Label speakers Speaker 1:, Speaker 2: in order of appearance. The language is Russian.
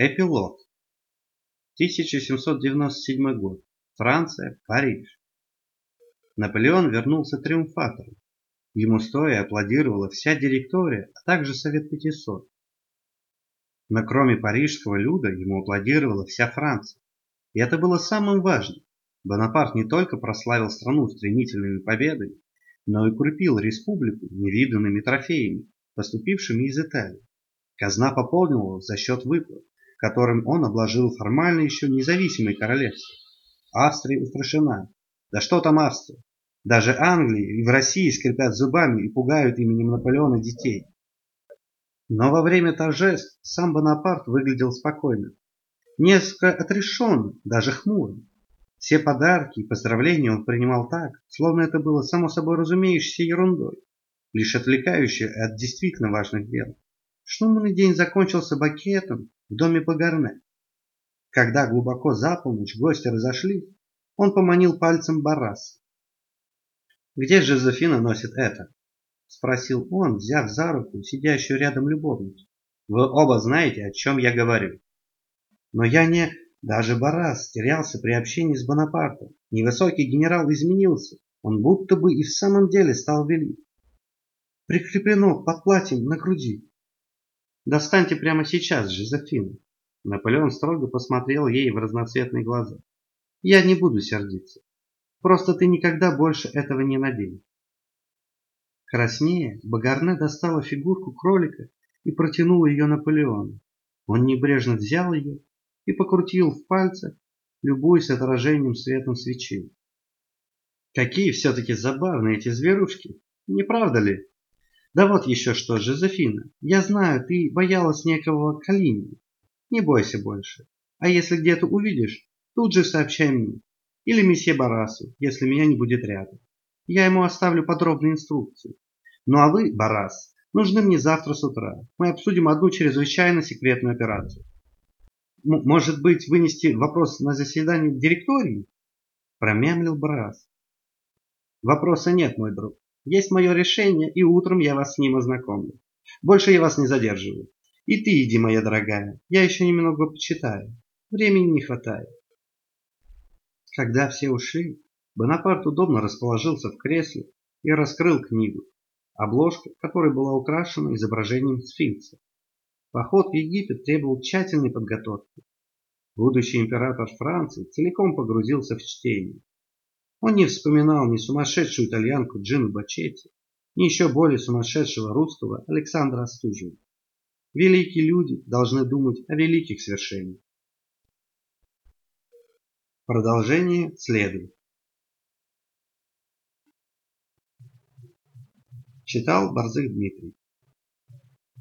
Speaker 1: Эпилог. 1797 год. Франция, Париж. Наполеон вернулся триумфатором. Ему стоя аплодировала вся директория, а также Совет 500. Но кроме парижского люда ему аплодировала вся Франция. И это было самым важным. Бонапарт не только прославил страну стремительными победами, но и крепил республику невиданными трофеями, поступившими из Италии. Казна пополнилась за счет выплат которым он обложил формально еще независимое королевство. Австрия устрашена. Да что там Австрия? Даже Англии и в России скрипят зубами и пугают именем Наполеона детей. Но во время торжеств сам Бонапарт выглядел спокойным. Несколько отрешенным, даже хмурым. Все подарки и поздравления он принимал так, словно это было само собой разумеющейся ерундой, лишь отвлекающей от действительно важных дел. Шумный день закончился бакетом в доме Багарне. Когда глубоко за полночь гости разошлись, он поманил пальцем Бараса. «Где Жозефина носит это?» – спросил он, взяв за руку сидящую рядом любовницу. «Вы оба знаете, о чем я говорю». «Но я не...» Даже Барас терялся при общении с Бонапартом. Невысокий генерал изменился. Он будто бы и в самом деле стал велик. Прикреплено под платьем на груди. Достаньте прямо сейчас, Жозефина. Наполеон строго посмотрел ей в разноцветные глаза. Я не буду сердиться. Просто ты никогда больше этого не наденешь. Краснее, Багарне достала фигурку кролика и протянула ее Наполеону. Он небрежно взял ее и покрутил в пальцах, любуясь отражением светом свечей. Какие все-таки забавные эти зверушки, не правда ли? Да вот еще что, Жозефина, я знаю, ты боялась некого Калинина. Не бойся больше. А если где-то увидишь, тут же сообщай мне. Или месье Барасу, если меня не будет рядом. Я ему оставлю подробные инструкции. Ну а вы, Барас, нужны мне завтра с утра. Мы обсудим одну чрезвычайно секретную операцию. М может быть, вынести вопрос на заседание директории? Промямлил Барас. Вопроса нет, мой друг. Есть мое решение, и утром я вас с ним ознакомлю. Больше я вас не задерживаю. И ты иди, моя дорогая. Я еще немного почитаю. Времени не хватает. Когда все ушли, Бонапарт удобно расположился в кресле и раскрыл книгу, обложка которой была украшена изображением сфинкса. Поход в Египет требовал тщательной подготовки. Будущий император Франции целиком погрузился в чтение. Он не вспоминал ни сумасшедшую итальянку Джину Бачетти, ни еще более сумасшедшего русского Александра Остужева. Великие люди должны думать о великих свершениях. Продолжение следует. Читал Борзых Дмитрий.